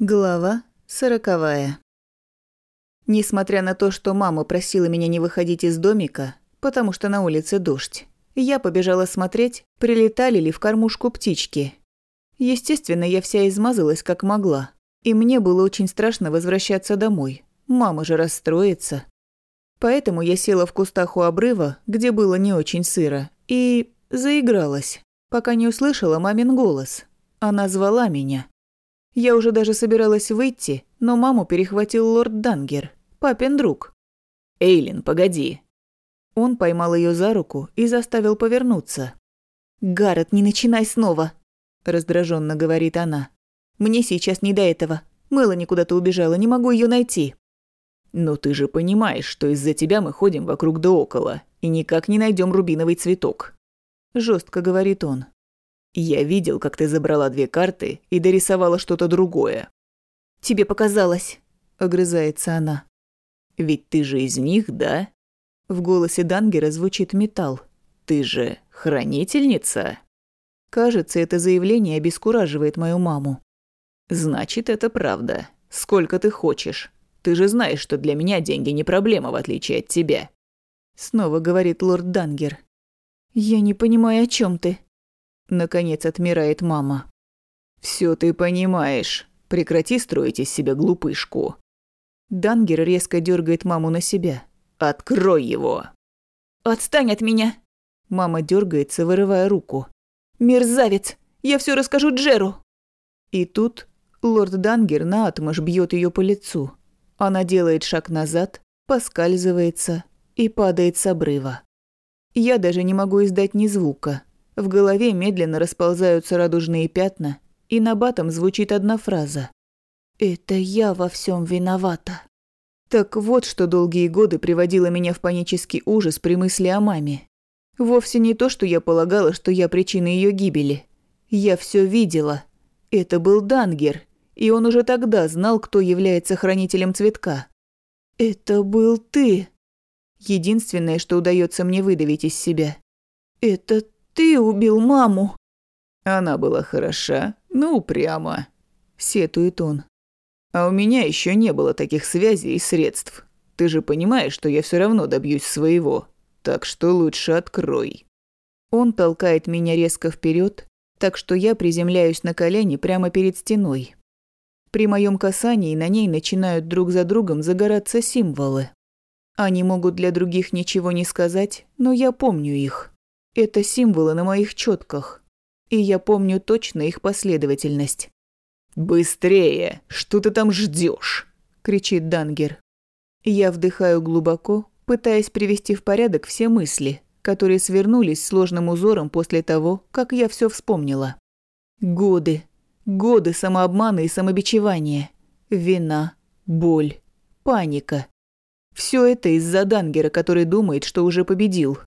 Глава сороковая. Несмотря на то, что мама просила меня не выходить из домика, потому что на улице дождь, я побежала смотреть, прилетали ли в кормушку птички. Естественно, я вся измазалась как могла, и мне было очень страшно возвращаться домой. Мама же расстроится. Поэтому я села в кустах у обрыва, где было не очень сыро, и заигралась, пока не услышала мамин голос. Она звала меня. Я уже даже собиралась выйти, но маму перехватил лорд Дангер, папин друг. «Эйлин, погоди». Он поймал ее за руку и заставил повернуться. «Гаррет, не начинай снова», – раздраженно говорит она. «Мне сейчас не до этого. Мелани куда-то убежала, не могу ее найти». «Но ты же понимаешь, что из-за тебя мы ходим вокруг да около и никак не найдем рубиновый цветок», – жестко говорит он. Я видел, как ты забрала две карты и дорисовала что-то другое. Тебе показалось, огрызается она. Ведь ты же из них, да? В голосе Дангера звучит металл. Ты же хранительница? Кажется, это заявление обескураживает мою маму. Значит, это правда. Сколько ты хочешь? Ты же знаешь, что для меня деньги не проблема, в отличие от тебя. Снова говорит лорд Дангер. Я не понимаю, о чем ты. Наконец отмирает мама. Все ты понимаешь. Прекрати строить из себя глупышку. Дангер резко дергает маму на себя. Открой его. Отстань от меня. Мама дергается, вырывая руку. Мерзавец! Я все расскажу Джеру. И тут лорд Дангер наотмашь бьет ее по лицу. Она делает шаг назад, поскальзывается и падает с обрыва. Я даже не могу издать ни звука. В голове медленно расползаются радужные пятна, и на батом звучит одна фраза. «Это я во всем виновата». Так вот, что долгие годы приводило меня в панический ужас при мысли о маме. Вовсе не то, что я полагала, что я причина ее гибели. Я все видела. Это был Дангер, и он уже тогда знал, кто является хранителем цветка. «Это был ты», Единственное, что удается мне выдавить из себя. «Это ты убил маму!» Она была хороша, но упряма, сетует он. А у меня еще не было таких связей и средств. Ты же понимаешь, что я все равно добьюсь своего. Так что лучше открой. Он толкает меня резко вперед, так что я приземляюсь на колени прямо перед стеной. При моем касании на ней начинают друг за другом загораться символы. Они могут для других ничего не сказать, но я помню их. Это символы на моих четках, и я помню точно их последовательность. «Быстрее! Что ты там ждешь? кричит Дангер. Я вдыхаю глубоко, пытаясь привести в порядок все мысли, которые свернулись сложным узором после того, как я все вспомнила. Годы, годы самообмана и самобичевания, вина, боль, паника. Все это из-за Дангера, который думает, что уже победил.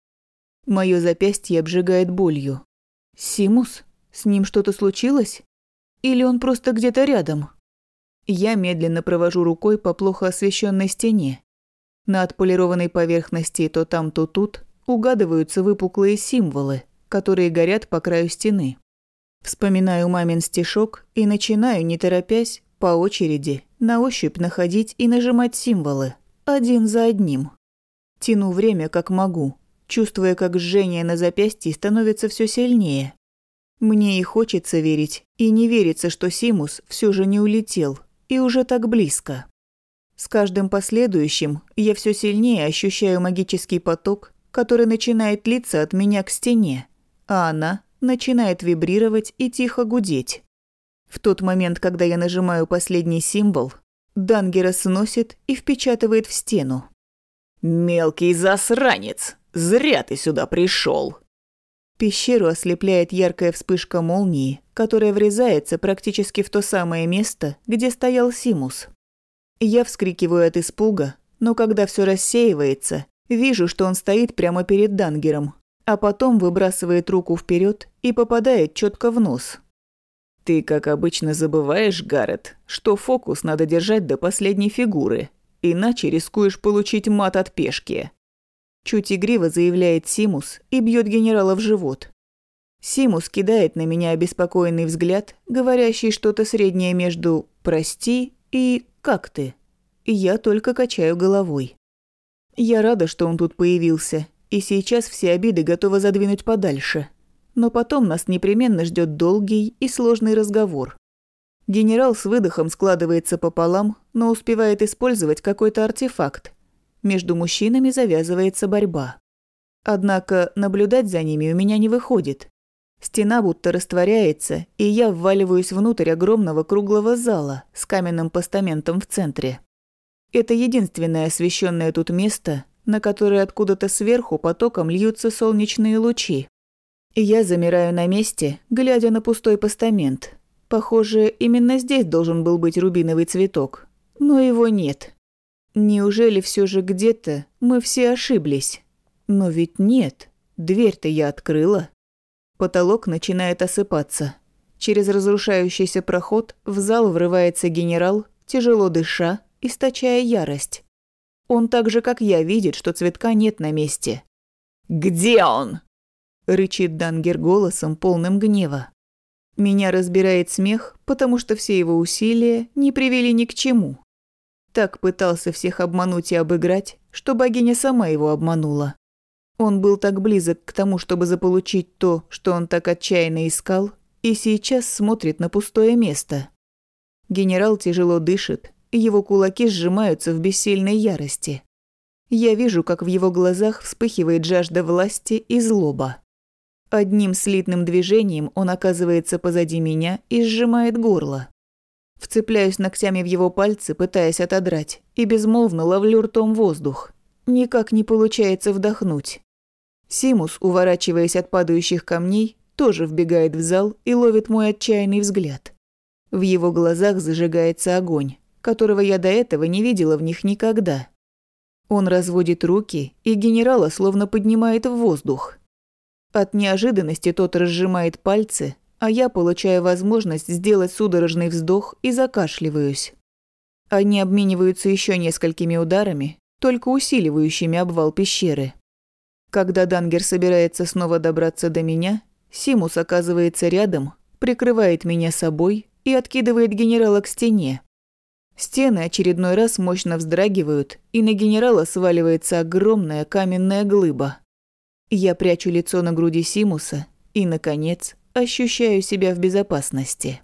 Моё запястье обжигает болью. Симус? С ним что-то случилось? Или он просто где-то рядом? Я медленно провожу рукой по плохо освещенной стене. На отполированной поверхности то там, то тут угадываются выпуклые символы, которые горят по краю стены. Вспоминаю мамин стишок и начинаю, не торопясь, по очереди, на ощупь находить и нажимать символы, один за одним. Тяну время как могу, чувствуя, как жжение на запястье становится все сильнее. Мне и хочется верить, и не верится, что Симус все же не улетел, и уже так близко. С каждым последующим я все сильнее ощущаю магический поток, который начинает литься от меня к стене, а она начинает вибрировать и тихо гудеть. В тот момент, когда я нажимаю последний символ, Дангера сносит и впечатывает в стену. «Мелкий засранец!» Зря ты сюда пришел. Пещеру ослепляет яркая вспышка молнии, которая врезается практически в то самое место, где стоял Симус. Я вскрикиваю от испуга, но когда все рассеивается, вижу, что он стоит прямо перед Дангером, а потом выбрасывает руку вперед и попадает четко в нос. Ты, как обычно, забываешь, Гаррет, что фокус надо держать до последней фигуры, иначе рискуешь получить мат от пешки. Чуть игриво заявляет Симус и бьет генерала в живот. Симус кидает на меня обеспокоенный взгляд, говорящий что-то среднее между «прости» и «как ты?». Я только качаю головой. Я рада, что он тут появился, и сейчас все обиды готова задвинуть подальше. Но потом нас непременно ждет долгий и сложный разговор. Генерал с выдохом складывается пополам, но успевает использовать какой-то артефакт. Между мужчинами завязывается борьба. Однако наблюдать за ними у меня не выходит. Стена будто растворяется, и я вваливаюсь внутрь огромного круглого зала с каменным постаментом в центре. Это единственное освещенное тут место, на которое откуда-то сверху потоком льются солнечные лучи. И я замираю на месте, глядя на пустой постамент. Похоже, именно здесь должен был быть рубиновый цветок, но его нет. Неужели все же где-то мы все ошиблись? Но ведь нет, дверь-то я открыла. Потолок начинает осыпаться. Через разрушающийся проход в зал врывается генерал, тяжело дыша, источая ярость. Он так же, как я, видит, что цветка нет на месте. «Где он?» – рычит Дангер голосом, полным гнева. Меня разбирает смех, потому что все его усилия не привели ни к чему. Так пытался всех обмануть и обыграть, что богиня сама его обманула. Он был так близок к тому, чтобы заполучить то, что он так отчаянно искал, и сейчас смотрит на пустое место. Генерал тяжело дышит, его кулаки сжимаются в бессильной ярости. Я вижу, как в его глазах вспыхивает жажда власти и злоба. Одним слитным движением он оказывается позади меня и сжимает горло. Вцепляюсь ногтями в его пальцы, пытаясь отодрать, и безмолвно ловлю ртом воздух. Никак не получается вдохнуть. Симус, уворачиваясь от падающих камней, тоже вбегает в зал и ловит мой отчаянный взгляд. В его глазах зажигается огонь, которого я до этого не видела в них никогда. Он разводит руки, и генерала словно поднимает в воздух. От неожиданности тот разжимает пальцы, а я получаю возможность сделать судорожный вздох и закашливаюсь. Они обмениваются еще несколькими ударами, только усиливающими обвал пещеры. Когда Дангер собирается снова добраться до меня, Симус оказывается рядом, прикрывает меня собой и откидывает генерала к стене. Стены очередной раз мощно вздрагивают, и на генерала сваливается огромная каменная глыба. Я прячу лицо на груди Симуса и, наконец, ощущаю себя в безопасности.